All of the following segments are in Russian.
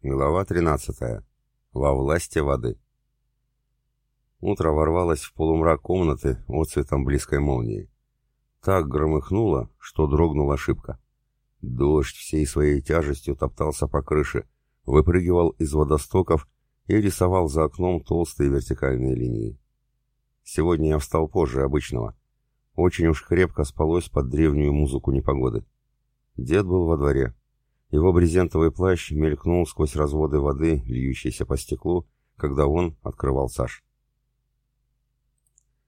Глава 13. Во власти воды. Утро ворвалось в полумрак комнаты отцветом близкой молнии. Так громыхнуло, что дрогнула шибка. Дождь всей своей тяжестью топтался по крыше, выпрыгивал из водостоков и рисовал за окном толстые вертикальные линии. Сегодня я встал позже обычного. Очень уж крепко спалось под древнюю музыку непогоды. Дед был во дворе, его брезентовый плащ мелькнул сквозь разводы воды, льющейся по стеклу, когда он открывал саж.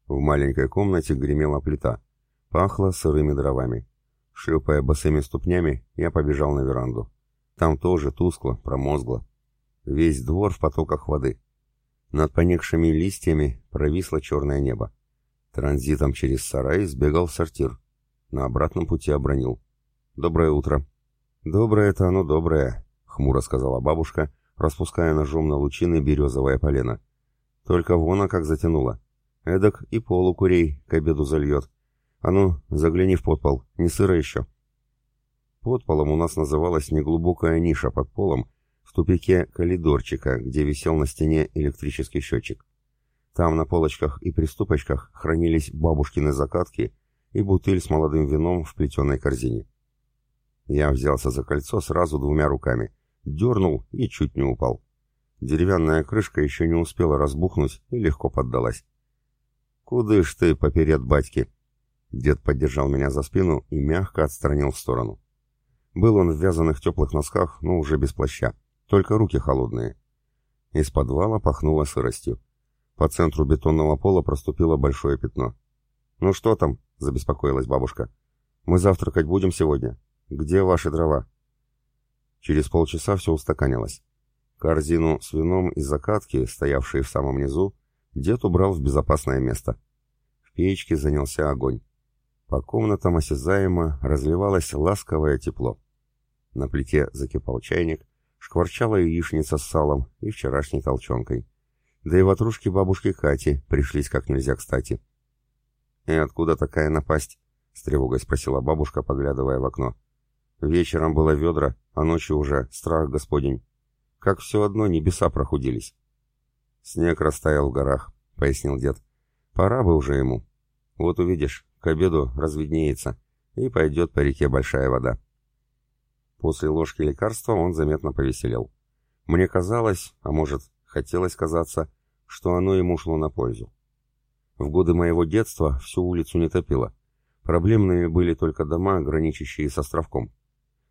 В маленькой комнате гремела плита. Пахло сырыми дровами. Шлепая босыми ступнями, я побежал на веранду. Там тоже тускло, промозгло. Весь двор в потоках воды. Над поникшими листьями провисло черное небо. Транзитом через сарай сбегал в сортир. На обратном пути обронил. «Доброе утро!» «Доброе это оно доброе», — хмуро сказала бабушка, распуская ножом на лучины березовое полено. «Только вон, как затянуло. Эдак и полу курей к обеду зальет. А ну, загляни в подпол, не сыро еще». Подполом у нас называлась неглубокая ниша под полом, в тупике коридорчика, где висел на стене электрический счетчик. Там на полочках и приступочках хранились бабушкины закатки и бутыль с молодым вином в плетеной корзине. Я взялся за кольцо сразу двумя руками, дернул и чуть не упал. Деревянная крышка еще не успела разбухнуть и легко поддалась. «Куды ж ты, поперед батьки?» Дед поддержал меня за спину и мягко отстранил в сторону. Был он в вязаных теплых носках, но уже без плаща, только руки холодные. Из подвала пахнуло сыростью. По центру бетонного пола проступило большое пятно. «Ну что там?» — забеспокоилась бабушка. «Мы завтракать будем сегодня?» «Где ваши дрова?» Через полчаса все устаканилось. Корзину с вином и закатки, стоявшие в самом низу, дед убрал в безопасное место. В печке занялся огонь. По комнатам осязаемо разливалось ласковое тепло. На плите закипал чайник, шкварчала яичница с салом и вчерашней толченкой. Да и ватрушки бабушки Кати пришлись как нельзя кстати. «И откуда такая напасть?» — с тревогой спросила бабушка, поглядывая в окно. Вечером было ведра, а ночью уже страх господень. Как все одно небеса прохудились. Снег растаял в горах, пояснил дед. Пора бы уже ему. Вот увидишь, к обеду разведнеется, и пойдет по реке большая вода. После ложки лекарства он заметно повеселел. Мне казалось, а может, хотелось казаться, что оно ему шло на пользу. В годы моего детства всю улицу не топило. Проблемными были только дома, граничащие с островком.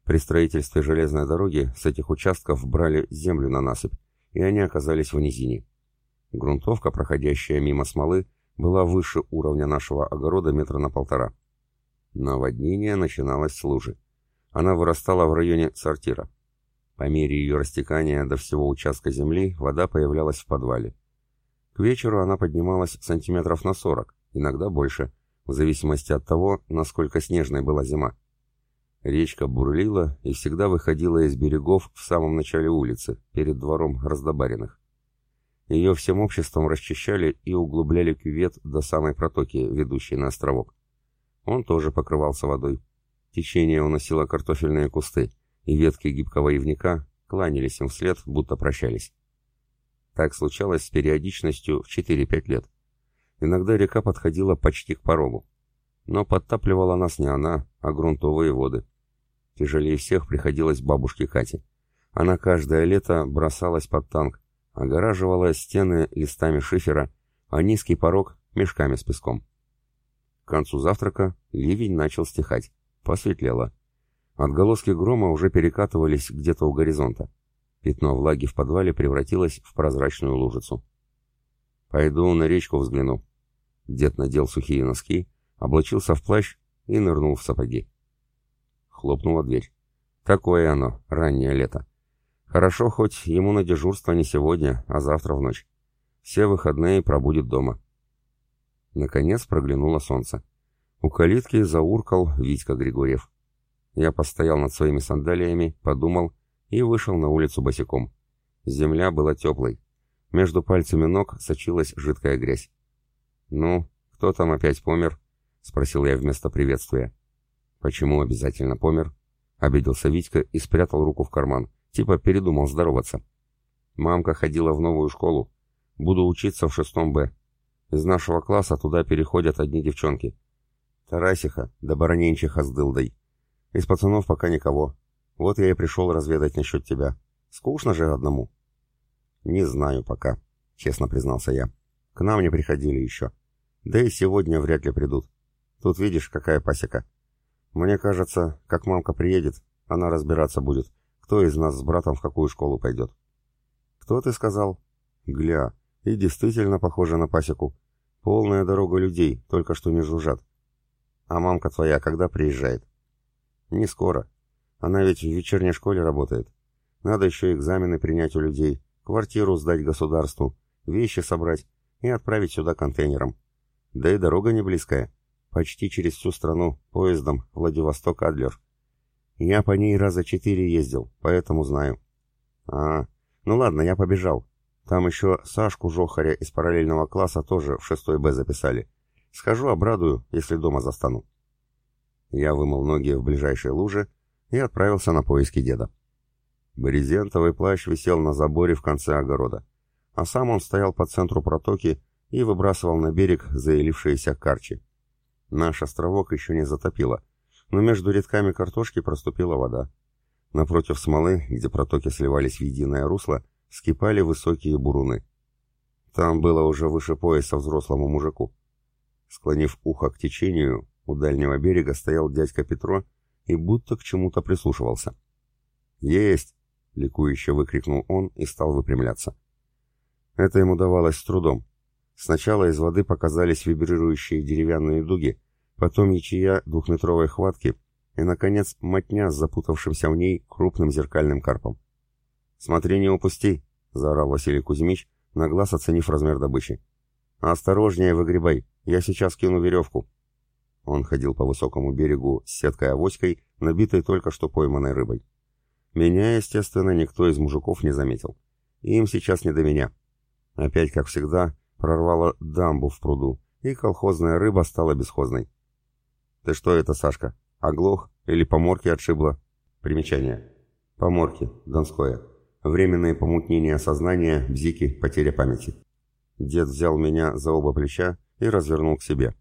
При строительстве железной дороги с этих участков брали землю на насыпь, и они оказались в низине. Грунтовка, проходящая мимо смолы, была выше уровня нашего огорода метра на полтора. Наводнение начиналось с лужи. Она вырастала в районе сортира. По мере ее растекания до всего участка земли вода появлялась в подвале. К вечеру она поднималась сантиметров на 40, иногда больше, в зависимости от того, насколько снежной была зима. Речка бурлила и всегда выходила из берегов в самом начале улицы, перед двором Раздобариных. Ее всем обществом расчищали и углубляли кювет до самой протоки, ведущей на островок. Он тоже покрывался водой. Течение уносило картофельные кусты, и ветки гибкого ивника кланялись им вслед, будто прощались. Так случалось с периодичностью в 4-5 лет. Иногда река подходила почти к порогу. Но подтапливала нас не она, а грунтовые воды. Тяжелее всех приходилось бабушке Кате. Она каждое лето бросалась под танк, огораживала стены листами шифера, а низкий порог — мешками с песком. К концу завтрака ливень начал стихать. Посветлело. Отголоски грома уже перекатывались где-то у горизонта. Пятно влаги в подвале превратилось в прозрачную лужицу. «Пойду на речку взгляну». Дед надел сухие носки, облачился в плащ и нырнул в сапоги. Хлопнула дверь. Такое оно, раннее лето. Хорошо, хоть ему на дежурство не сегодня, а завтра в ночь. Все выходные пробудет дома. Наконец проглянуло солнце. У калитки зауркал Витька Григорьев. Я постоял над своими сандалиями, подумал и вышел на улицу босиком. Земля была теплой. Между пальцами ног сочилась жидкая грязь. «Ну, кто там опять помер?» — спросил я вместо приветствия. «Почему обязательно помер?» — обиделся Витька и спрятал руку в карман. Типа передумал здороваться. Мамка ходила в новую школу. Буду учиться в шестом Б. Из нашего класса туда переходят одни девчонки. Тарасиха, да Бароненчиха с дылдой. Из пацанов пока никого. Вот я и пришел разведать насчет тебя. Скучно же одному. Не знаю пока, честно признался я. К нам не приходили еще. Да и сегодня вряд ли придут. Тут видишь, какая пасека. Мне кажется, как мамка приедет, она разбираться будет, кто из нас с братом в какую школу пойдет. Кто ты сказал? Гля, и действительно похоже на пасеку. Полная дорога людей, только что не жужжат. А мамка твоя когда приезжает? Не скоро. Она ведь в вечерней школе работает. Надо еще экзамены принять у людей, квартиру сдать государству, вещи собрать и отправить сюда контейнером. Да и дорога не близкая. Почти через всю страну, поездом Владивосток-Адлер. Я по ней раза четыре ездил, поэтому знаю. А, ну ладно, я побежал. Там еще Сашку Жохаря из параллельного класса тоже в 6 Б записали. Схожу, обрадую, если дома застану. Я вымыл ноги в ближайшей луже и отправился на поиски деда. Брезентовый плащ висел на заборе в конце огорода, а сам он стоял по центру протоки и выбрасывал на берег заилившиеся карчи. Наш островок еще не затопило, но между рядками картошки проступила вода. Напротив смолы, где протоки сливались в единое русло, вскипали высокие буруны. Там было уже выше пояса взрослому мужику. Склонив ухо к течению, у дальнего берега стоял дядька Петро и будто к чему-то прислушивался. «Есть!» — ликующе выкрикнул он и стал выпрямляться. Это ему давалось с трудом. Сначала из воды показались вибрирующие деревянные дуги, потом ячея двухметровой хватки и, наконец, мотня с запутавшимся в ней крупным зеркальным карпом. «Смотри, не упусти!» — заорал Василий Кузьмич, на глаз оценив размер добычи. «Осторожнее выгребай, я сейчас кину веревку». Он ходил по высокому берегу с сеткой-авоськой, набитой только что пойманной рыбой. Меня, естественно, никто из мужиков не заметил. Им сейчас не до меня. Опять, как всегда, прорвало дамбу в пруду, и колхозная рыба стала бесхозной. «Ты что это, Сашка, оглох или поморки отшибло?» Примечание. Поморки, Донское. Временное помутнение сознания, бзики, потеря памяти. Дед взял меня за оба плеча и развернул к себе.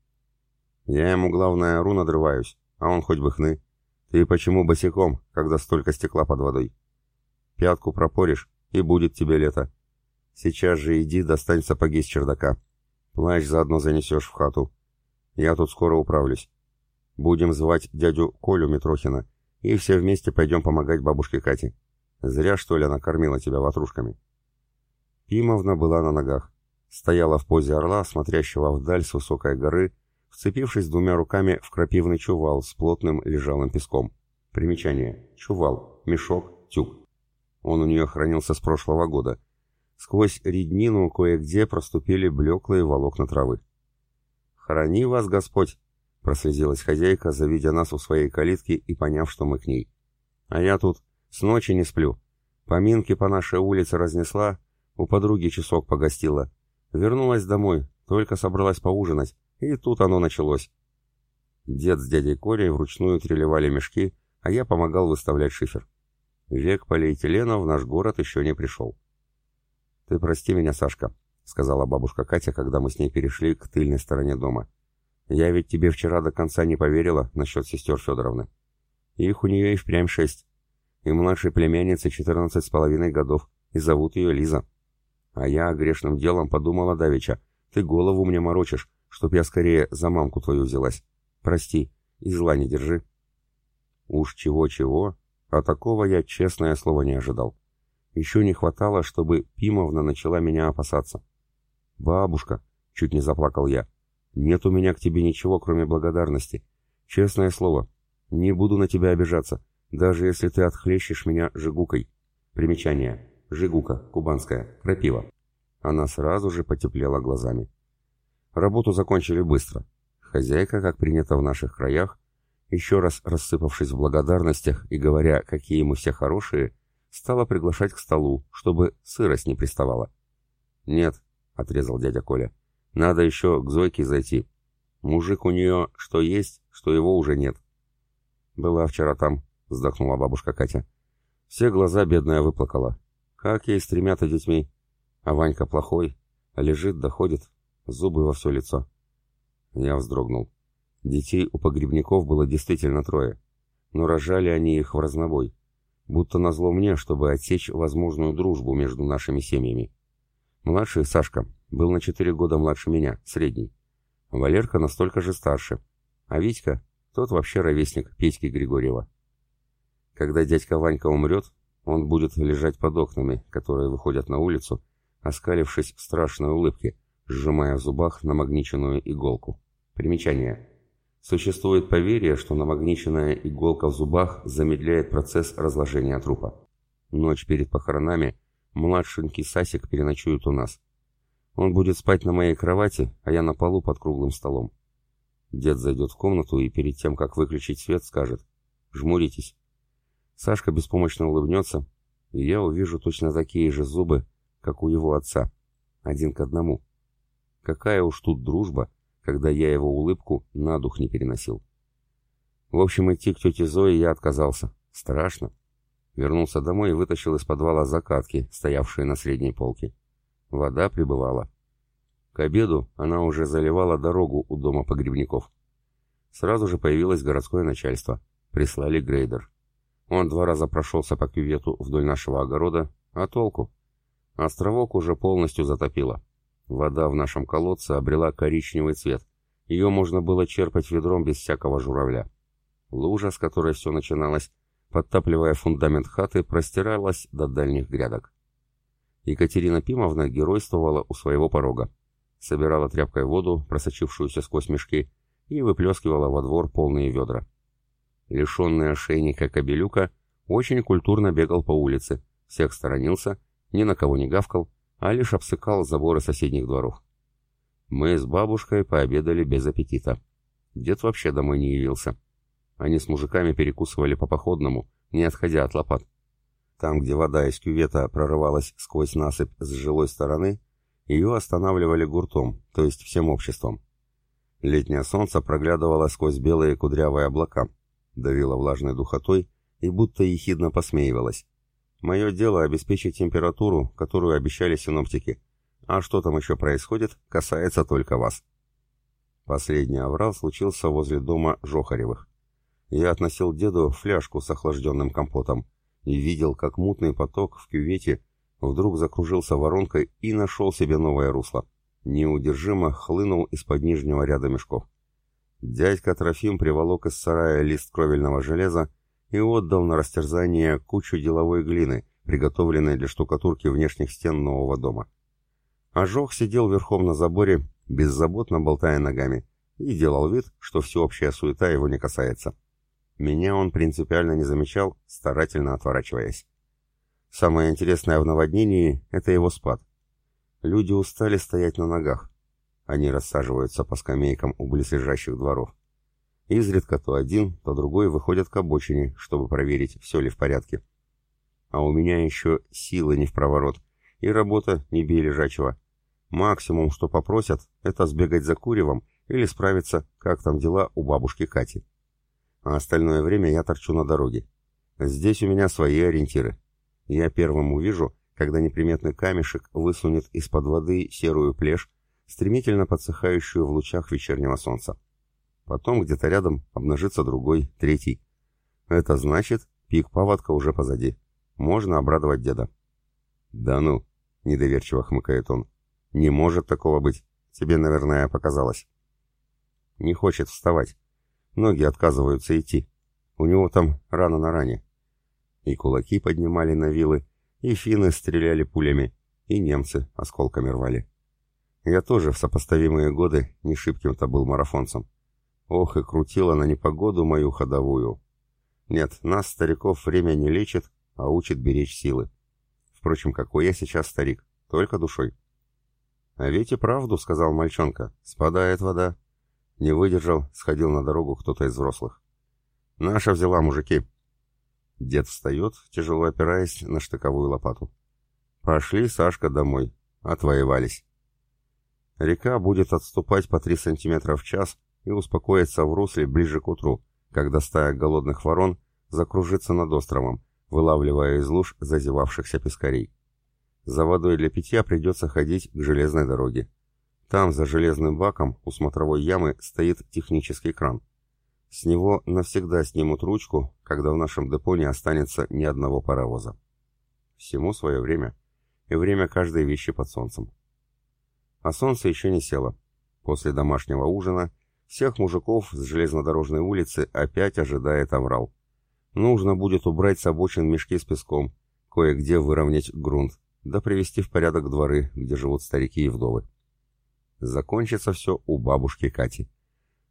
Я ему, главное, ору надрываюсь, а он хоть бы хны. Ты почему босиком, когда столько стекла под водой? Пятку пропоришь, и будет тебе лето. Сейчас же иди достань сапоги с чердака. Плащ заодно занесешь в хату. Я тут скоро управлюсь. Будем звать дядю Колю Митрохина, и все вместе пойдем помогать бабушке Кате. Зря, что ли, она кормила тебя ватрушками. Пимовна была на ногах. Стояла в позе орла, смотрящего вдаль с высокой горы, вцепившись двумя руками в крапивный чувал с плотным лежалым песком. Примечание. Чувал. Мешок. Тюк. Он у нее хранился с прошлого года. Сквозь реднину кое-где проступили блеклые волокна травы. «Храни вас, Господь!» — прослезилась хозяйка, завидя нас у своей калитки и поняв, что мы к ней. «А я тут с ночи не сплю. Поминки по нашей улице разнесла, у подруги часок погостила. Вернулась домой, только собралась поужинать, и тут оно началось. Дед с дядей Колей вручную трелевали мешки, а я помогал выставлять шифер. Век полиэтилена в наш город еще не пришел. «Ты прости меня, Сашка», — сказала бабушка Катя, когда мы с ней перешли к тыльной стороне дома. «Я ведь тебе вчера до конца не поверила насчет сестер Федоровны. Их у нее и впрямь шесть и младшей племяннице четырнадцать с половиной годов, и зовут ее Лиза. А я грешным делом подумала давеча, ты голову мне морочишь, чтоб я скорее за мамку твою взялась. Прости, и зла не держи. Уж чего-чего, а такого я, честное слово, не ожидал. Еще не хватало, чтобы Пимовна начала меня опасаться. «Бабушка», — чуть не заплакал я, — «нет у меня к тебе ничего, кроме благодарности. Честное слово, не буду на тебя обижаться даже если ты отхлещешь меня жигукой. Примечание. Жигука, кубанская, крапива. Она сразу же потеплела глазами. Работу закончили быстро. Хозяйка, как принято в наших краях, еще раз рассыпавшись в благодарностях и говоря, какие мы все хорошие, стала приглашать к столу, чтобы сырость не приставала. «Нет», — отрезал дядя Коля, — «надо еще к Зойке зайти. Мужик у нее что есть, что его уже нет». «Была вчера там», — вздохнула бабушка Катя. Все глаза бедная выплакала. Как ей с тремя-то детьми? А Ванька плохой, лежит, доходит, зубы во все лицо. Я вздрогнул. Детей у погребников было действительно трое, но рожали они их в разнобой, будто назло мне, чтобы отсечь возможную дружбу между нашими семьями. Младший, Сашка, был на четыре года младше меня, средний. Валерка настолько же старше, а Витька, тот вообще ровесник Петьки Григорьева. Когда дядька Ванька умрет, он будет лежать под окнами, которые выходят на улицу, оскалившись в страшной улыбке, сжимая в зубах намагниченную иголку. Примечание. Существует поверье, что намагниченная иголка в зубах замедляет процесс разложения трупа. Ночь перед похоронами младшенький Сасик переночует у нас. Он будет спать на моей кровати, а я на полу под круглым столом. Дед зайдет в комнату и перед тем, как выключить свет, скажет «Жмуритесь». Сашка беспомощно улыбнется, и я увижу точно такие же зубы, как у его отца, один к одному. Какая уж тут дружба, когда я его улыбку на дух не переносил. В общем, идти к тете Зое я отказался. Страшно. Вернулся домой и вытащил из подвала закатки, стоявшие на средней полке. Вода прибывала. К обеду она уже заливала дорогу у дома погребников. Сразу же появилось городское начальство. Прислали грейдер. Он два раза прошелся по кювету вдоль нашего огорода, а толку? Островок уже полностью затопило. Вода в нашем колодце обрела коричневый цвет. Ее можно было черпать ведром без всякого журавля. Лужа, с которой все начиналось, подтапливая фундамент хаты, простиралась до дальних грядок. Екатерина Пимовна геройствовала у своего порога. Собирала тряпкой воду, просочившуюся сквозь мешки, и выплескивала во двор полные ведра. Лишенный ошейника кобелюка очень культурно бегал по улице, всех сторонился, ни на кого не гавкал, а лишь обсыкал заборы соседних дворов. Мы с бабушкой пообедали без аппетита. Дед вообще домой не явился. Они с мужиками перекусывали по походному, не отходя от лопат. Там, где вода из кювета прорывалась сквозь насыпь с жилой стороны, ее останавливали гуртом, то есть всем обществом. Летнее солнце проглядывало сквозь белые кудрявые облака, давило влажной духотой и будто ехидно посмеивалось. Мое дело обеспечить температуру, которую обещали синоптики. А что там еще происходит, касается только вас. Последний аврал случился возле дома Жохаревых. Я относил деду фляжку с охлажденным компотом и видел, как мутный поток в кювете вдруг закружился воронкой и нашел себе новое русло. Неудержимо хлынул из-под нижнего ряда мешков. Дядька Трофим приволок из сарая лист кровельного железа и отдал на растерзание кучу деловой глины, приготовленной для штукатурки внешних стен нового дома. Ожог сидел верхом на заборе, беззаботно болтая ногами, и делал вид, что всеобщая суета его не касается. Меня он принципиально не замечал, старательно отворачиваясь. Самое интересное в наводнении — это его спад. Люди устали стоять на ногах. Они рассаживаются по скамейкам у близлежащих дворов. Изредка то один, то другой выходят к обочине, чтобы проверить, все ли в порядке. А у меня еще силы не в проворот, и работа не бей лежачего. Максимум, что попросят, это сбегать за куревом или справиться, как там дела у бабушки Кати. А остальное время я торчу на дороге. Здесь у меня свои ориентиры. Я первым увижу, когда неприметный камешек высунет из-под воды серую плешь, стремительно подсыхающую в лучах вечернего солнца. Потом где-то рядом обнажится другой, третий. Это значит, пик паводка уже позади. Можно обрадовать деда. «Да ну!» — недоверчиво хмыкает он. «Не может такого быть. Тебе, наверное, показалось». Не хочет вставать. Ноги отказываются идти. У него там рана на ране. И кулаки поднимали на вилы, и финны стреляли пулями, и немцы осколками рвали. Я тоже в сопоставимые годы не шибким-то был марафонцем. Ох, и крутила на непогоду мою ходовую. Нет, нас, стариков, время не лечит, а учит беречь силы. Впрочем, какой я сейчас старик, только душой. А ведь и правду, сказал мальчонка, спадает вода. Не выдержал, сходил на дорогу кто-то из взрослых. Наша взяла, мужики. Дед встает, тяжело опираясь на штыковую лопату. Пошли, Сашка, домой. Отвоевались. Река будет отступать по три сантиметра в час, и успокоится в русле ближе к утру, когда стая голодных ворон закружится над островом, вылавливая из луж зазевавшихся пескарей. За водой для питья придется ходить к железной дороге. Там, за железным баком, у смотровой ямы, стоит технический кран. С него навсегда снимут ручку, когда в нашем депо не останется ни одного паровоза. Всему свое время, и время каждой вещи под солнцем. А солнце еще не село. После домашнего ужина всех мужиков с железнодорожной улицы опять ожидает аврал. Нужно будет убрать с обочин мешки с песком, кое-где выровнять грунт, да привести в порядок дворы, где живут старики и вдовы. Закончится все у бабушки Кати.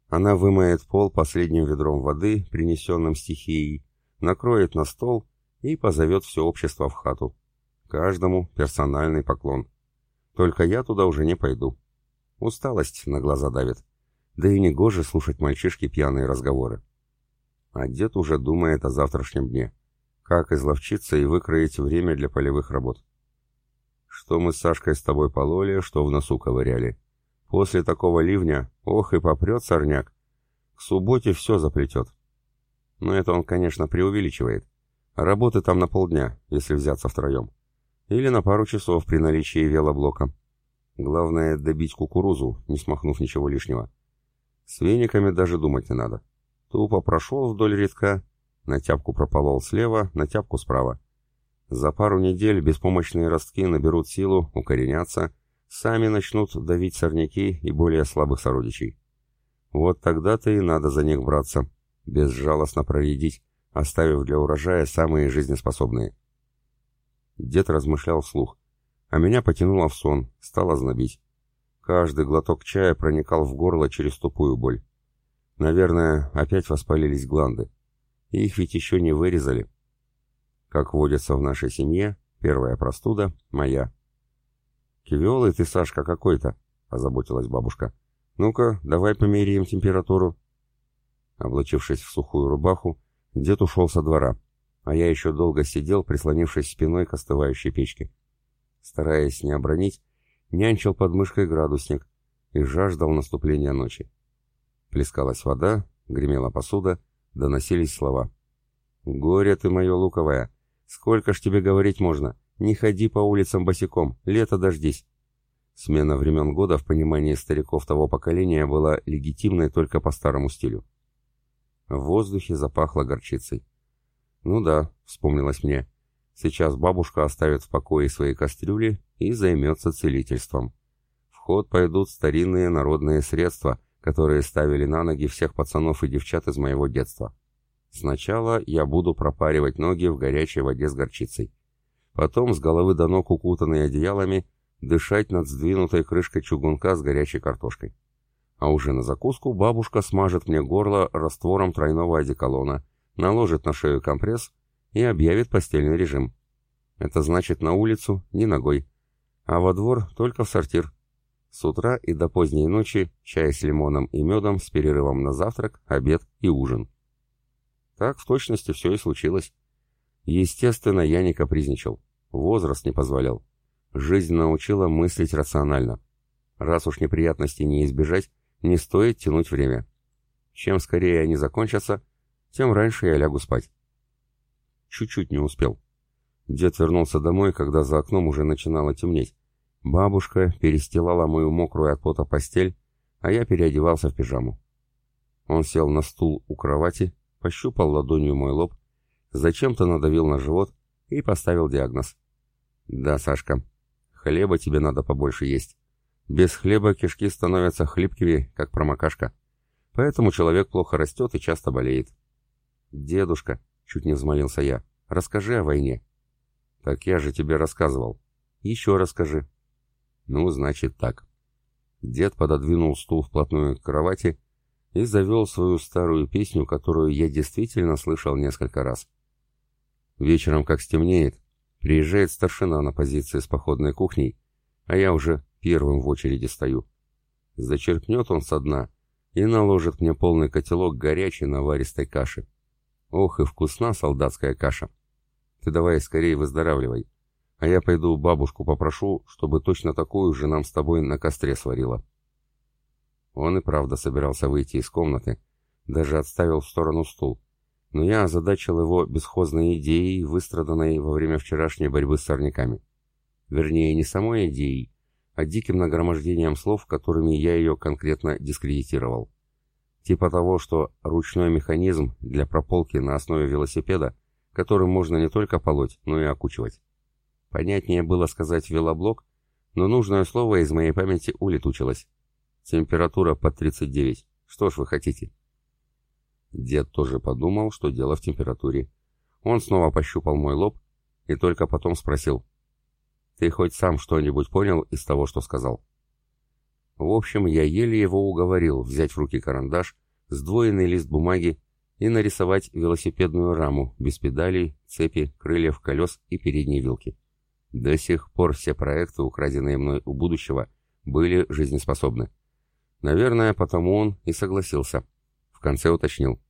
Она вымоет пол последним ведром воды, принесенным стихией, накроет на стол и позовет все общество в хату. Каждому персональный поклон. Только я туда уже не пойду. Усталость на глаза давит. Да и не гоже слушать мальчишки пьяные разговоры. А дед уже думает о завтрашнем дне. Как изловчиться и выкроить время для полевых работ. Что мы с Сашкой с тобой пололи, что в носу ковыряли. После такого ливня, ох и попрет сорняк. К субботе все заплетет. Но это он, конечно, преувеличивает. Работы там на полдня, если взяться втроем. Или на пару часов при наличии велоблока. Главное добить кукурузу, не смахнув ничего лишнего. С вениками даже думать не надо. Тупо прошел вдоль редка, на тяпку прополол слева, на тяпку справа. За пару недель беспомощные ростки наберут силу, укоренятся сами начнут давить сорняки и более слабых сородичей. Вот тогда-то и надо за них браться, безжалостно проредить, оставив для урожая самые жизнеспособные. Дед размышлял вслух, а меня потянуло в сон, стало знобить. Каждый глоток чая проникал в горло через тупую боль. Наверное, опять воспалились гланды. Их ведь еще не вырезали. Как водится в нашей семье, первая простуда — моя. «Кивелый ты, Сашка, какой-то», — озаботилась бабушка. «Ну-ка, давай померяем температуру». Облачившись в сухую рубаху, дед ушел со двора, а я еще долго сидел, прислонившись спиной к остывающей печке. Стараясь не обронить, нянчил под мышкой градусник и жаждал наступления ночи. Плескалась вода, гремела посуда, доносились слова. «Горе ты мое луковое! Сколько ж тебе говорить можно? Не ходи по улицам босиком, лето дождись. Смена времен года в понимании стариков того поколения была легитимной только по старому стилю. В воздухе запахло горчицей. Ну да, вспомнилось мне. Сейчас бабушка оставит в покое свои кастрюли и займется целительством. В ход пойдут старинные народные средства, которые ставили на ноги всех пацанов и девчат из моего детства. Сначала я буду пропаривать ноги в горячей воде с горчицей. Потом, с головы до ног укутанные одеялами, дышать над сдвинутой крышкой чугунка с горячей картошкой. А уже на закуску бабушка смажет мне горло раствором тройного одеколона, наложит на шею компресс и объявит постельный режим. Это значит на улицу ни ногой, а во двор только в сортир. С утра и до поздней ночи чай с лимоном и медом с перерывом на завтрак, обед и ужин. Так в точности все и случилось. Естественно, я не капризничал. Возраст не позволял. Жизнь научила мыслить рационально. Раз уж неприятностей не избежать, не стоит тянуть время. Чем скорее они закончатся, тем раньше я лягу спать. Чуть-чуть не успел. Дед вернулся домой, когда за окном уже начинало темнеть. Бабушка перестилала мою мокрую от пота постель, а я переодевался в пижаму. Он сел на стул у кровати, пощупал ладонью мой лоб, зачем-то надавил на живот и поставил диагноз. «Да, Сашка, хлеба тебе надо побольше есть. Без хлеба кишки становятся хлипкими, как промокашка. Поэтому человек плохо растет и часто болеет». «Дедушка», — чуть не взмолился я, — «расскажи о войне». «Так я же тебе рассказывал. Еще расскажи». «Ну, значит так». Дед пододвинул стул вплотную к кровати и завел свою старую песню, которую я действительно слышал несколько раз. Вечером, как стемнеет, приезжает старшина на позиции с походной кухней, а я уже первым в очереди стою. Зачерпнет он со дна и наложит мне полный котелок горячей наваристой каши. Ох и вкусна солдатская каша. Ты давай скорее выздоравливай, а я пойду бабушку попрошу, чтобы точно такую же нам с тобой на костре сварила. Он и правда собирался выйти из комнаты, даже отставил в сторону стул, но я озадачил его бесхозной идеей, выстраданной во время вчерашней борьбы с сорняками. Вернее, не самой идеей, а диким нагромождением слов, которыми я ее конкретно дискредитировал. Типа того, что ручной механизм для прополки на основе велосипеда, которым можно не только полоть, но и окучивать. Понятнее было сказать «велоблок», но нужное слово из моей памяти улетучилось. Температура под 39. Что ж вы хотите? Дед тоже подумал, что дело в температуре. Он снова пощупал мой лоб и только потом спросил. «Ты хоть сам что-нибудь понял из того, что сказал?» В общем, я еле его уговорил взять в руки карандаш, сдвоенный лист бумаги и нарисовать велосипедную раму без педалей, цепи, крыльев, колес и передней вилки. До сих пор все проекты, украденные мной у будущего, были жизнеспособны. Наверное, потому он и согласился. В конце уточнил.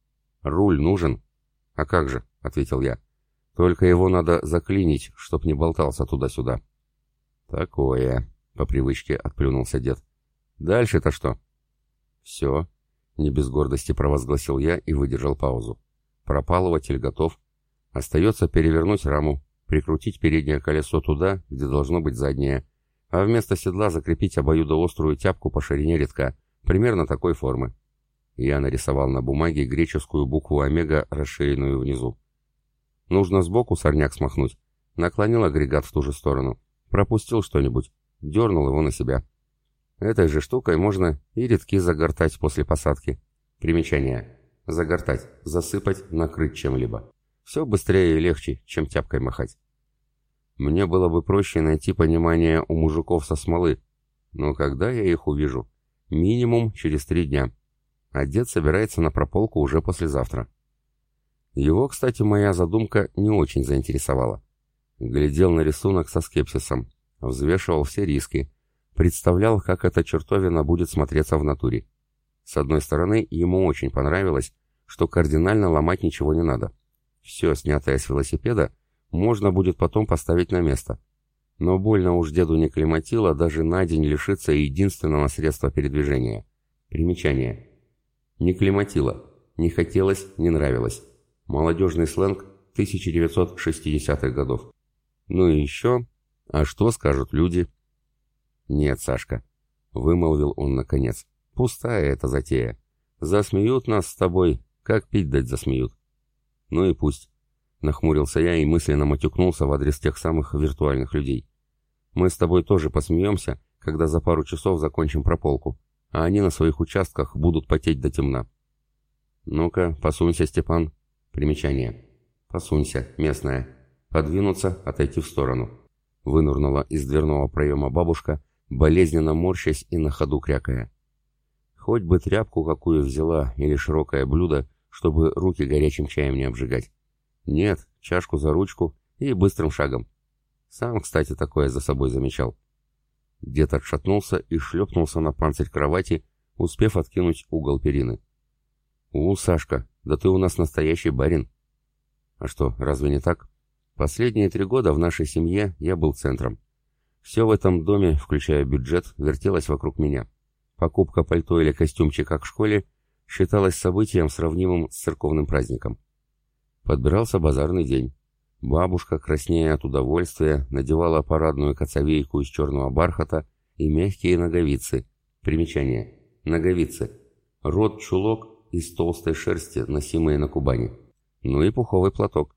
«Руль нужен?» «А как же?» — ответил я. «Только его надо заклинить, чтоб не болтался туда-сюда». «Такое», — по привычке отплюнулся дед. «Дальше-то что?» «Все», — не без гордости провозгласил я и выдержал паузу. «Пропалыватель готов. Остается перевернуть раму, прикрутить переднее колесо туда, где должно быть заднее, а вместо седла закрепить обоюдоострую тяпку по ширине редка, примерно такой формы. Я нарисовал на бумаге греческую букву «Омега», расширенную внизу. Нужно сбоку сорняк смахнуть. Наклонил агрегат в ту же сторону. Пропустил что-нибудь. Дернул его на себя. Этой же штукой можно и редки загортать после посадки. Примечание. Загортать. Засыпать, накрыть чем-либо. Все быстрее и легче, чем тяпкой махать. Мне было бы проще найти понимание у мужиков со смолы. Но когда я их увижу? Минимум через три дня а дед собирается на прополку уже послезавтра. Его, кстати, моя задумка не очень заинтересовала. Глядел на рисунок со скепсисом, взвешивал все риски, представлял, как эта чертовина будет смотреться в натуре. С одной стороны, ему очень понравилось, что кардинально ломать ничего не надо. Все, снятое с велосипеда, можно будет потом поставить на место. Но больно уж деду не климатило даже на день лишиться единственного средства передвижения. Примечание. Не климатило. Не хотелось, не нравилось. Молодежный сленг 1960-х годов. Ну и еще... А что скажут люди? Нет, Сашка, вымолвил он наконец. Пустая эта затея. Засмеют нас с тобой, как пить дать засмеют. Ну и пусть. Нахмурился я и мысленно матюкнулся в адрес тех самых виртуальных людей. Мы с тобой тоже посмеемся, когда за пару часов закончим прополку а они на своих участках будут потеть до темна. Ну-ка, посунься, Степан. Примечание. Посунься, местная. Подвинуться, отойти в сторону. Вынурнула из дверного проема бабушка, болезненно морщась и на ходу крякая. Хоть бы тряпку какую взяла или широкое блюдо, чтобы руки горячим чаем не обжигать. Нет, чашку за ручку и быстрым шагом. Сам, кстати, такое за собой замечал. Дед отшатнулся и шлепнулся на панцирь кровати, успев откинуть угол перины. «У, Сашка, да ты у нас настоящий барин!» «А что, разве не так? Последние три года в нашей семье я был центром. Все в этом доме, включая бюджет, вертелось вокруг меня. Покупка пальто или костюмчика к школе считалась событием, сравнимым с церковным праздником. Подбирался базарный день. Бабушка, краснея от удовольствия, надевала парадную коцовейку из черного бархата и мягкие ноговицы. Примечание. Ноговицы. Рот чулок из толстой шерсти, носимые на Кубани. Ну и пуховый платок.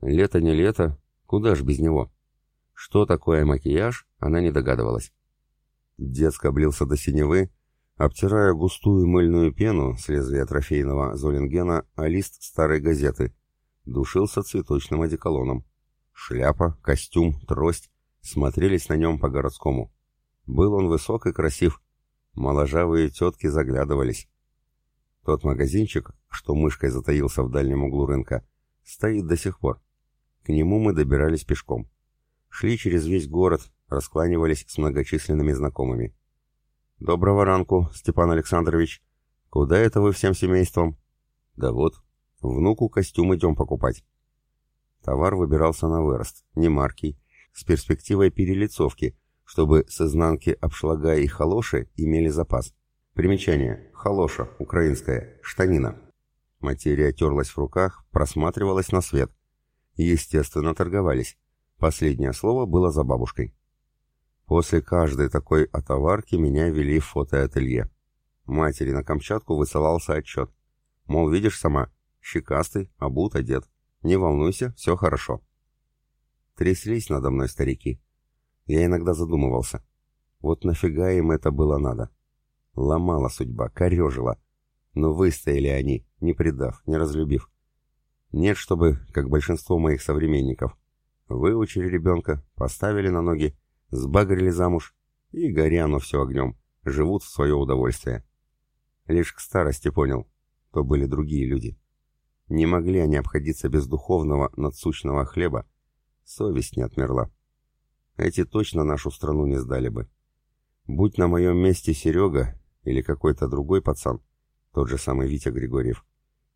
Лето не лето, куда ж без него? Что такое макияж, она не догадывалась. Дед скоблился до синевы, обтирая густую мыльную пену с лезвия трофейного золингена о лист старой газеты — душился цветочным одеколоном. Шляпа, костюм, трость смотрелись на нем по-городскому. Был он высок и красив. Моложавые тетки заглядывались. Тот магазинчик, что мышкой затаился в дальнем углу рынка, стоит до сих пор. К нему мы добирались пешком. Шли через весь город, раскланивались с многочисленными знакомыми. «Доброго ранку, Степан Александрович. Куда это вы всем семейством?» «Да вот, Внуку костюм идем покупать. Товар выбирался на вырост, не маркий, с перспективой перелицовки, чтобы с изнанки обшлага и халоши имели запас. Примечание. Халоша, украинская, штанина. Материя терлась в руках, просматривалась на свет. Естественно, торговались. Последнее слово было за бабушкой. После каждой такой отоварки меня вели в фотоателье. Матери на Камчатку высылался отчет. Мол, видишь сама, щекастый, обут, одет. Не волнуйся, все хорошо. Тряслись надо мной старики. Я иногда задумывался. Вот нафига им это было надо? Ломала судьба, корежила. Но выстояли они, не предав, не разлюбив. Нет, чтобы, как большинство моих современников, выучили ребенка, поставили на ноги, сбагрили замуж, и горя оно все огнем, живут в свое удовольствие. Лишь к старости понял, то были другие люди. Не могли они обходиться без духовного надсущного хлеба, совесть не отмерла. Эти точно нашу страну не сдали бы. Будь на моем месте Серега или какой-то другой пацан, тот же самый Витя Григорьев,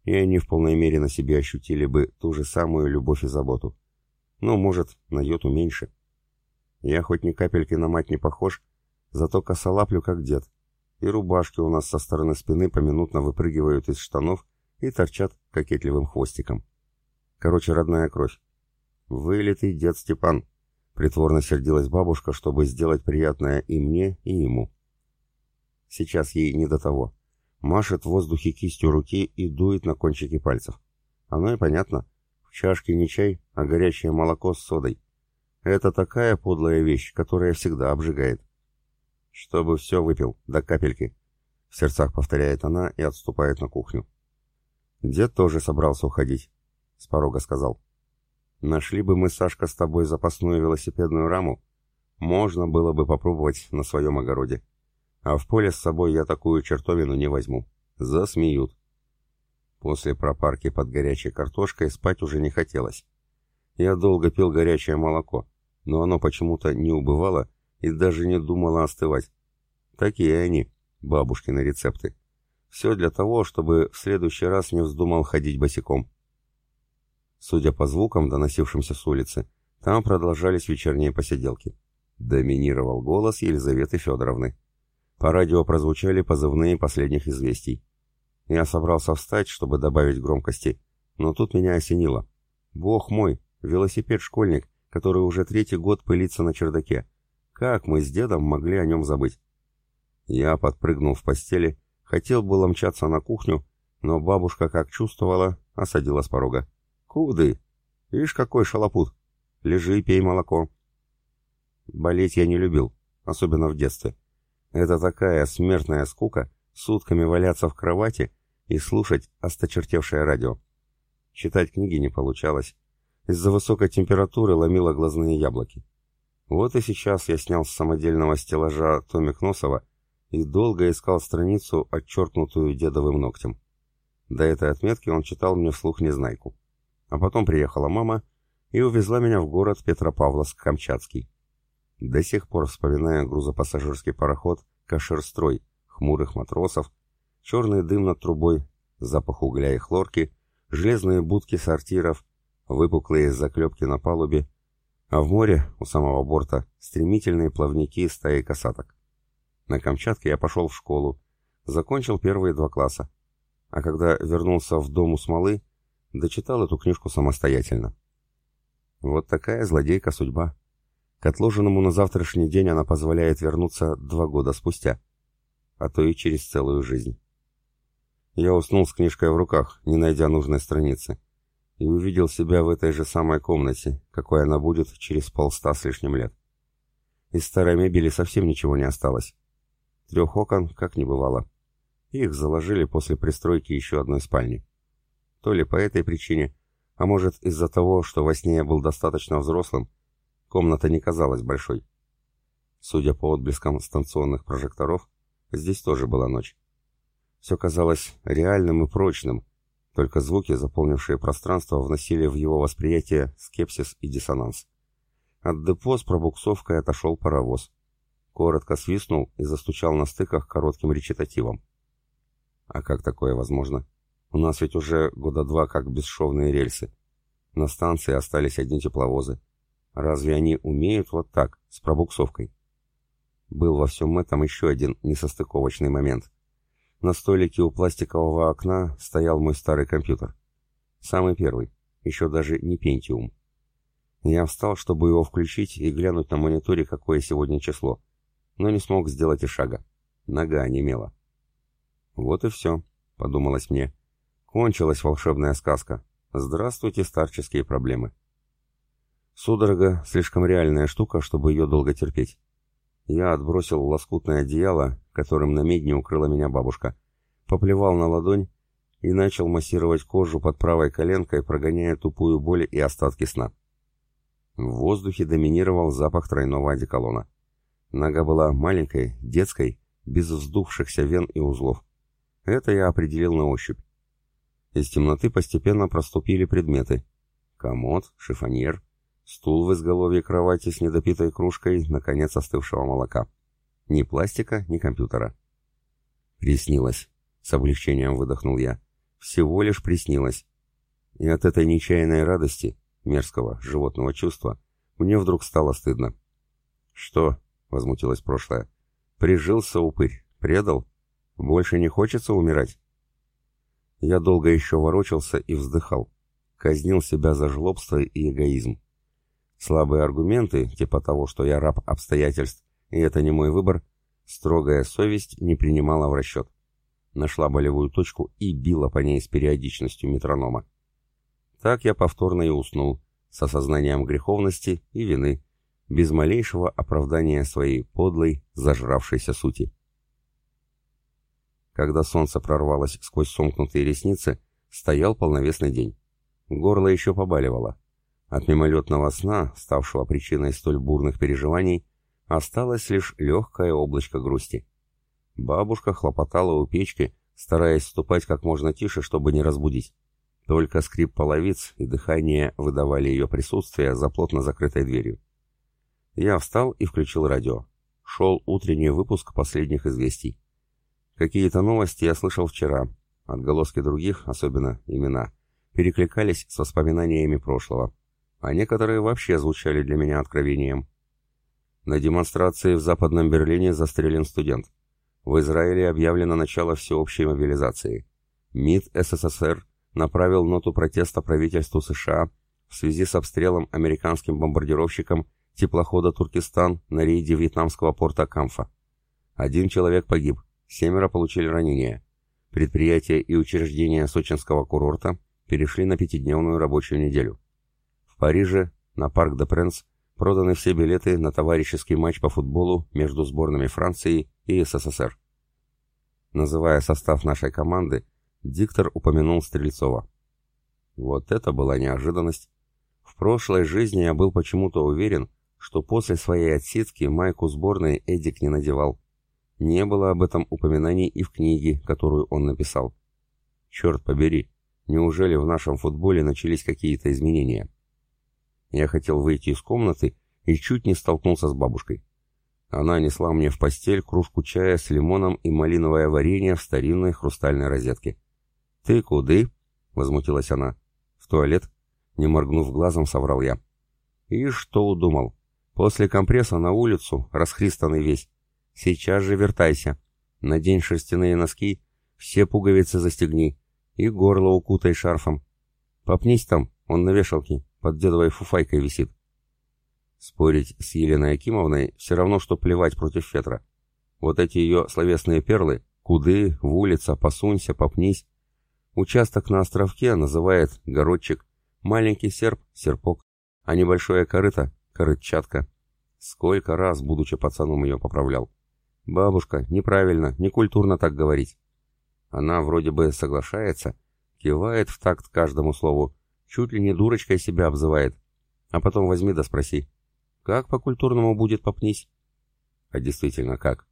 и они в полной мере на себе ощутили бы ту же самую любовь и заботу. Ну, может, на йоту меньше. Я хоть ни капельки на мать не похож, зато косолаплю как дед. И рубашки у нас со стороны спины поминутно выпрыгивают из штанов и торчат кокетливым хвостиком. Короче, родная кровь. Вылитый дед Степан. Притворно сердилась бабушка, чтобы сделать приятное и мне, и ему. Сейчас ей не до того. Машет в воздухе кистью руки и дует на кончики пальцев. Оно и понятно. В чашке не чай, а горячее молоко с содой. Это такая подлая вещь, которая всегда обжигает. Чтобы все выпил, до капельки. В сердцах повторяет она и отступает на кухню. Дед тоже собрался уходить. С порога сказал. Нашли бы мы, Сашка, с тобой запасную велосипедную раму, можно было бы попробовать на своем огороде. А в поле с собой я такую чертовину не возьму. Засмеют. После пропарки под горячей картошкой спать уже не хотелось. Я долго пил горячее молоко, но оно почему-то не убывало и даже не думало остывать. Такие они, бабушкины рецепты. Все для того, чтобы в следующий раз не вздумал ходить босиком. Судя по звукам, доносившимся с улицы, там продолжались вечерние посиделки. Доминировал голос Елизаветы Федоровны. По радио прозвучали позывные последних известий. Я собрался встать, чтобы добавить громкости, но тут меня осенило. Бог мой, велосипед-школьник, который уже третий год пылится на чердаке. Как мы с дедом могли о нем забыть? Я подпрыгнул в постели, хотел было мчаться на кухню, но бабушка, как чувствовала, осадила с порога. «Куды? Ишь, какой шалопут! Лежи пей молоко!» Болеть я не любил, особенно в детстве. Это такая смертная скука сутками валяться в кровати и слушать осточертевшее радио. Читать книги не получалось. Из-за высокой температуры ломило глазные яблоки. Вот и сейчас я снял с самодельного стеллажа томик Носова и долго искал страницу, отчеркнутую дедовым ногтем. До этой отметки он читал мне вслух Незнайку. А потом приехала мама и увезла меня в город Петропавловск-Камчатский. До сих пор вспоминая грузопассажирский пароход «Кашерстрой», хмурых матросов, черный дым над трубой, запах угля и хлорки, железные будки сортиров, выпуклые заклепки на палубе, а в море, у самого борта, стремительные плавники стаи касаток. На Камчатке я пошел в школу, закончил первые два класса, а когда вернулся в дом у смолы, дочитал эту книжку самостоятельно. Вот такая злодейка судьба. К отложенному на завтрашний день она позволяет вернуться два года спустя, а то и через целую жизнь. Я уснул с книжкой в руках, не найдя нужной страницы, и увидел себя в этой же самой комнате, какой она будет через полста с лишним лет. Из старой мебели совсем ничего не осталось. Трех окон как не бывало. Их заложили после пристройки еще одной спальни. То ли по этой причине, а может из-за того, что во сне я был достаточно взрослым, комната не казалась большой. Судя по отблескам станционных прожекторов, здесь тоже была ночь. Все казалось реальным и прочным, только звуки, заполнившие пространство, вносили в его восприятие скепсис и диссонанс. От депо с пробуксовкой отошел паровоз. Коротко свистнул и застучал на стыках коротким речитативом. А как такое возможно? У нас ведь уже года два как бесшовные рельсы. На станции остались одни тепловозы. Разве они умеют вот так, с пробуксовкой? Был во всем этом еще один несостыковочный момент. На столике у пластикового окна стоял мой старый компьютер. Самый первый, еще даже не Пентиум. Я встал, чтобы его включить и глянуть на мониторе, какое сегодня число, но не смог сделать и шага. Нога онемела. «Вот и все», — подумалось мне. «Кончилась волшебная сказка. Здравствуйте, старческие проблемы». Судорога — слишком реальная штука, чтобы ее долго терпеть. Я отбросил лоскутное одеяло, которым на медне укрыла меня бабушка, поплевал на ладонь и начал массировать кожу под правой коленкой, прогоняя тупую боль и остатки сна. В воздухе доминировал запах тройного одеколона. Нога была маленькой, детской, без вздувшихся вен и узлов. Это я определил на ощупь. Из темноты постепенно проступили предметы. Комод, шифоньер, стул в изголовье кровати с недопитой кружкой, наконец остывшего молока. Ни пластика, ни компьютера. «Приснилось», — с облегчением выдохнул я. «Всего лишь приснилось». И от этой нечаянной радости мерзкого животного чувства, мне вдруг стало стыдно. «Что?» — возмутилось прошлое. «Прижился упырь, предал? Больше не хочется умирать?» Я долго еще ворочался и вздыхал, казнил себя за жлобство и эгоизм. Слабые аргументы, типа того, что я раб обстоятельств, и это не мой выбор, строгая совесть не принимала в расчет. Нашла болевую точку и била по ней с периодичностью метронома. Так я повторно и уснул, с осознанием греховности и вины, без малейшего оправдания своей подлой, зажравшейся сути. Когда солнце прорвалось сквозь сомкнутые ресницы, стоял полновесный день. Горло еще побаливало. От мимолетного сна, ставшего причиной столь бурных переживаний, осталось лишь легкое облачко грусти. Бабушка хлопотала у печки, стараясь ступать как можно тише, чтобы не разбудить. Только скрип половиц и дыхание выдавали ее присутствие за плотно закрытой дверью. Я встал и включил радио. Шел утренний выпуск последних известий. Какие-то новости я слышал вчера. Отголоски других, особенно имена, перекликались с воспоминаниями прошлого. А некоторые вообще звучали для меня откровением. На демонстрации в Западном Берлине застрелен студент. В Израиле объявлено начало всеобщей мобилизации. МИД СССР направил ноту протеста правительству США в связи с обстрелом американским бомбардировщиком теплохода «Туркестан» на рейде вьетнамского порта Камфа. Один человек погиб, семеро получили ранения. Предприятия и учреждения сочинского курорта перешли на пятидневную рабочую неделю. Париже на Парк де Пренс проданы все билеты на товарищеский матч по футболу между сборными Франции и СССР. Называя состав нашей команды, Диктор упомянул Стрельцова. Вот это была неожиданность. В прошлой жизни я был почему-то уверен, что после своей отсидки майку сборной Эдик не надевал. Не было об этом упоминаний и в книге, которую он написал. Черт побери, неужели в нашем футболе начались какие-то изменения? Я хотел выйти из комнаты и чуть не столкнулся с бабушкой. Она несла мне в постель кружку чая с лимоном и малиновое варенье в старинной хрустальной розетке. «Ты куды?» — возмутилась она. «В туалет?» — не моргнув глазом, соврал я. «И что удумал? После компресса на улицу, расхристанный весь. Сейчас же вертайся. Надень шерстяные носки, все пуговицы застегни и горло укутай шарфом. Попнись там, он на вешалке, под дедовой фуфайкой висит». Спорить с Еленой Акимовной все равно, что плевать против Фетра. Вот эти ее словесные перлы — куды, в улица, посунься, попнись Участок на островке называет городчик, маленький серп — серпок, а небольшое корыто — корытчатка. Сколько раз, будучи пацаном, ее поправлял. «Бабушка, неправильно, некультурно так говорить». Она вроде бы соглашается, кивает в такт каждому слову, чуть ли не дурочкой себя обзывает. А потом возьми да спроси, как по-культурному будет попнись? А действительно, как?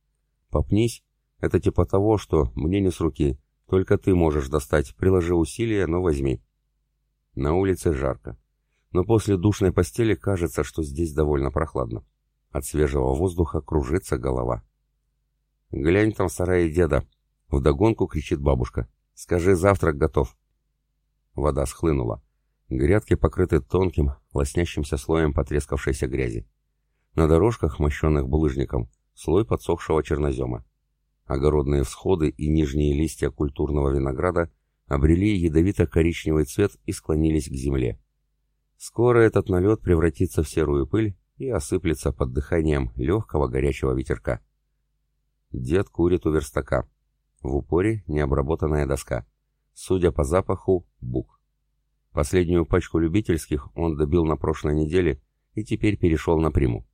Попнись — это типа того, что мне не с руки, только ты можешь достать, приложи усилия, но возьми. На улице жарко. Но после душной постели кажется, что здесь довольно прохладно. От свежего воздуха кружится голова. «Глянь там в сарае деда!» Вдогонку кричит бабушка. «Скажи, завтрак готов!» Вода схлынула. Грядки покрыты тонким, лоснящимся слоем потрескавшейся грязи. На дорожках, мощенных булыжником, слой подсохшего чернозема. огородные всходы и нижние листья культурного винограда обрели ядовито-коричневый цвет и склонились к земле. Скоро этот налет превратится в серую пыль и осыплется под дыханием легкого горячего ветерка. Дед курит у верстака. В упоре необработанная доска. Судя по запаху, бук. Последнюю пачку любительских он добил на прошлой неделе и теперь перешел на приму.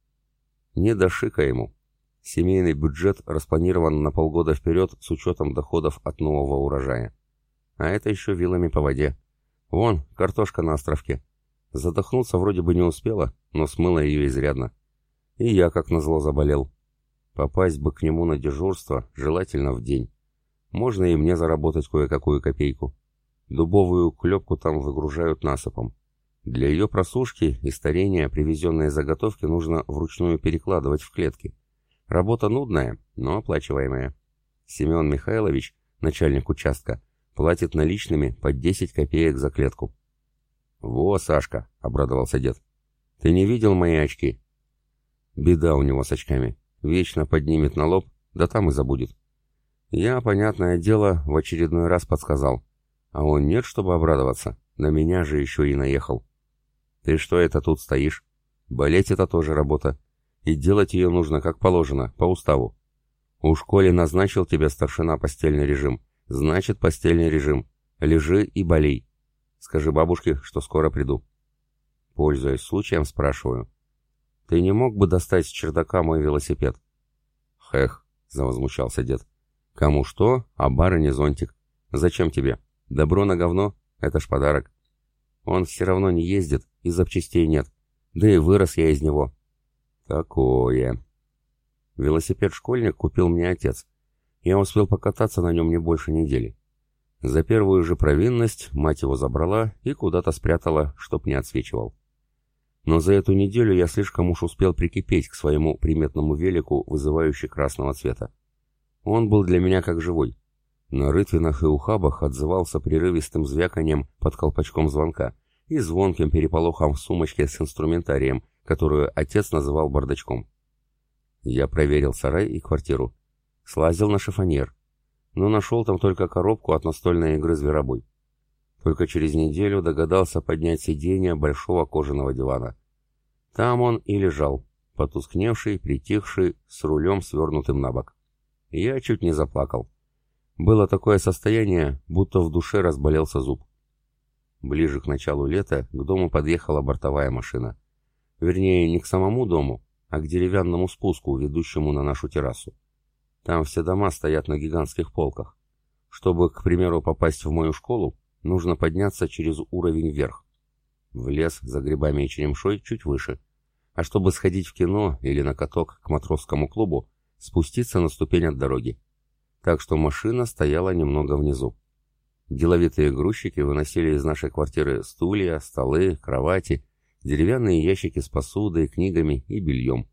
Не до шика ему. Семейный бюджет распланирован на полгода вперед с учетом доходов от нового урожая. А это еще вилами по воде. Вон, картошка на островке. Задохнуться вроде бы не успела, но смыла ее изрядно. И я, как назло, заболел. Попасть бы к нему на дежурство, желательно в день. Можно и мне заработать кое-какую копейку. Дубовую клепку там выгружают насыпом. Для ее просушки и старения привезенные заготовки нужно вручную перекладывать в клетки. Работа нудная, но оплачиваемая. Семен Михайлович, начальник участка, платит наличными по 10 копеек за клетку. «Во, Сашка!» — обрадовался дед. «Ты не видел мои очки?» Беда у него с очками. Вечно поднимет на лоб, да там и забудет. Я, понятное дело, в очередной раз подсказал. А он нет, чтобы обрадоваться. На меня же еще и наехал. Ты что это тут стоишь? Болеть это тоже работа. И делать ее нужно как положено, по уставу. У школе назначил тебе старшина постельный режим. Значит, постельный режим. Лежи и болей. Скажи бабушке, что скоро приду. Пользуясь случаем, спрашиваю. Ты не мог бы достать с чердака мой велосипед? Хех, завозмущался дед. Кому что, а барыне зонтик. Зачем тебе? Добро на говно? Это ж подарок. Он все равно не ездит, и запчастей нет. Да и вырос я из него. Такое. Велосипед школьник купил мне отец. Я успел покататься на нем не больше недели. За первую же провинность мать его забрала и куда-то спрятала, чтоб не отсвечивал. Но за эту неделю я слишком уж успел прикипеть к своему приметному велику, вызывающий красного цвета. Он был для меня как живой. На рытвинах и ухабах отзывался прерывистым звяканием под колпачком звонка и звонким переполохом в сумочке с инструментарием, которую отец называл бардачком. Я проверил сарай и квартиру. Слазил на шифоньер но нашел там только коробку от настольной игры «Зверобой». Только через неделю догадался поднять сиденье большого кожаного дивана. Там он и лежал, потускневший, притихший, с рулем свернутым на бок. Я чуть не заплакал. Было такое состояние, будто в душе разболелся зуб. Ближе к началу лета к дому подъехала бортовая машина. Вернее, не к самому дому, а к деревянному спуску, ведущему на нашу террасу. Там все дома стоят на гигантских полках. Чтобы, к примеру, попасть в мою школу, нужно подняться через уровень вверх. В лес за грибами и черемшой чуть выше. А чтобы сходить в кино или на каток к матросскому клубу, спуститься на ступень от дороги. Так что машина стояла немного внизу. Деловитые грузчики выносили из нашей квартиры стулья, столы, кровати, деревянные ящики с посудой, книгами и бельем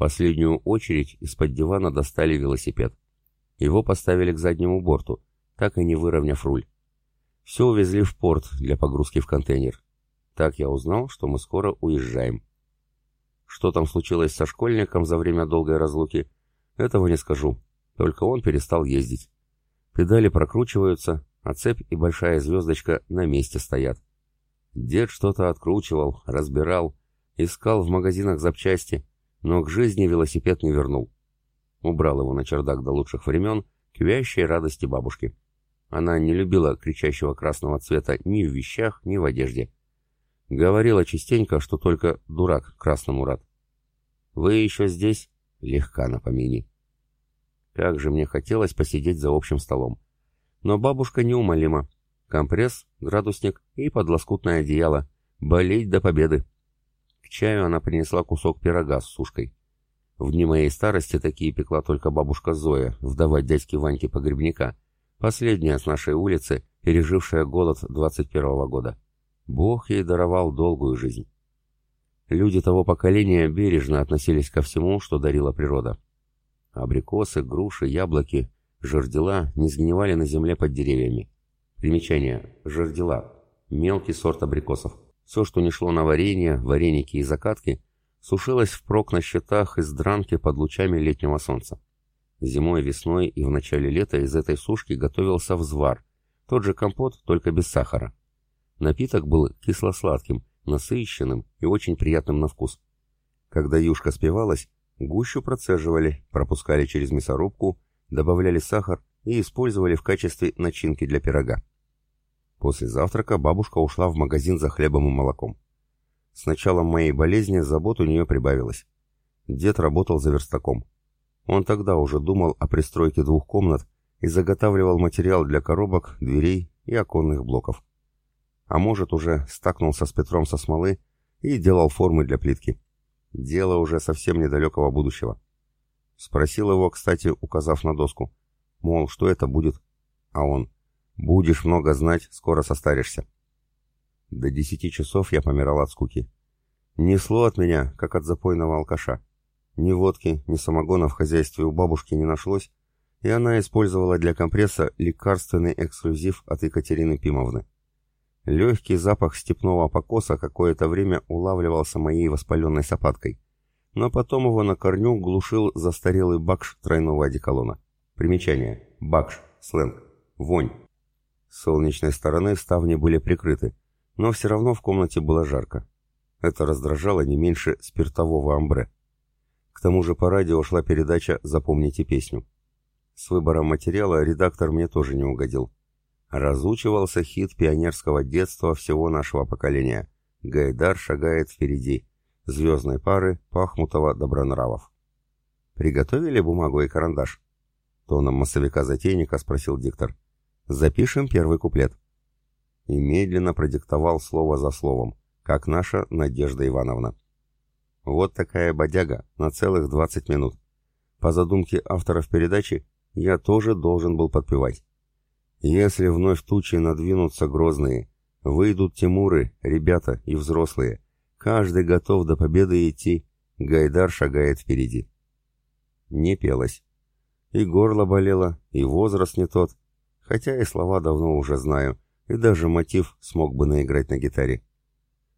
последнюю очередь из-под дивана достали велосипед. Его поставили к заднему борту, так и не выровняв руль. Все увезли в порт для погрузки в контейнер. Так я узнал, что мы скоро уезжаем. Что там случилось со школьником за время долгой разлуки, этого не скажу. Только он перестал ездить. Педали прокручиваются, а цепь и большая звездочка на месте стоят. Дед что-то откручивал, разбирал, искал в магазинах запчасти, но к жизни велосипед не вернул. Убрал его на чердак до лучших времен, к вящей радости бабушки. Она не любила кричащего красного цвета ни в вещах, ни в одежде. Говорила частенько, что только дурак красному рад. «Вы еще здесь?» Легка на помине. Как же мне хотелось посидеть за общим столом. Но бабушка неумолима. Компресс, градусник и подлоскутное одеяло. Болеть до победы чаю она принесла кусок пирога с сушкой. В дни моей старости такие пекла только бабушка Зоя, вдова дядьки Ваньки Погребника, последняя с нашей улицы, пережившая голод 21-го года. Бог ей даровал долгую жизнь. Люди того поколения бережно относились ко всему, что дарила природа. Абрикосы, груши, яблоки, жердела не сгнивали на земле под деревьями. Примечание. Жердела. Мелкий сорт абрикосов. Все, что не шло на варенье, вареники и закатки, сушилось впрок на щитах из дранки под лучами летнего солнца. Зимой, весной и в начале лета из этой сушки готовился взвар, тот же компот, только без сахара. Напиток был кисло-сладким, насыщенным и очень приятным на вкус. Когда юшка спевалась, гущу процеживали, пропускали через мясорубку, добавляли сахар и использовали в качестве начинки для пирога. После завтрака бабушка ушла в магазин за хлебом и молоком. С началом моей болезни забот у нее прибавилось. Дед работал за верстаком. Он тогда уже думал о пристройке двух комнат и заготавливал материал для коробок, дверей и оконных блоков. А может, уже стакнулся с Петром со смолы и делал формы для плитки. Дело уже совсем недалекого будущего. Спросил его, кстати, указав на доску. Мол, что это будет? А он. Будешь много знать, скоро состаришься. До десяти часов я помирал от скуки. Несло от меня, как от запойного алкаша. Ни водки, ни самогона в хозяйстве у бабушки не нашлось, и она использовала для компресса лекарственный эксклюзив от Екатерины Пимовны. Легкий запах степного покоса какое-то время улавливался моей воспаленной сапаткой, но потом его на корню глушил застарелый бакш тройного одеколона. Примечание. Бакш. Сленг. Вонь. С солнечной стороны ставни были прикрыты, но все равно в комнате было жарко. Это раздражало не меньше спиртового амбре. К тому же по радио шла передача «Запомните песню». С выбором материала редактор мне тоже не угодил. Разучивался хит пионерского детства всего нашего поколения. Гайдар шагает впереди. Звездной пары Пахмутова-Добронравов. «Приготовили бумагу и карандаш?» Тоном массовика-затейника спросил диктор. «Запишем первый куплет». И медленно продиктовал слово за словом, как наша Надежда Ивановна. Вот такая бодяга на целых 20 минут. По задумке авторов передачи, я тоже должен был подпевать. Если вновь тучи надвинутся грозные, выйдут Тимуры, ребята и взрослые, каждый готов до победы идти, Гайдар шагает впереди. Не пелось. И горло болело, и возраст не тот, хотя и слова давно уже знаю, и даже мотив смог бы наиграть на гитаре.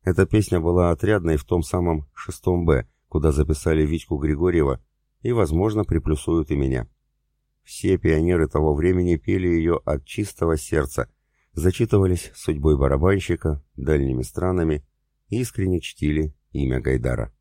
Эта песня была отрядной в том самом шестом Б, куда записали Витьку Григорьева, и, возможно, приплюсуют и меня. Все пионеры того времени пели ее от чистого сердца, зачитывались судьбой барабанщика, дальними странами, искренне чтили имя Гайдара.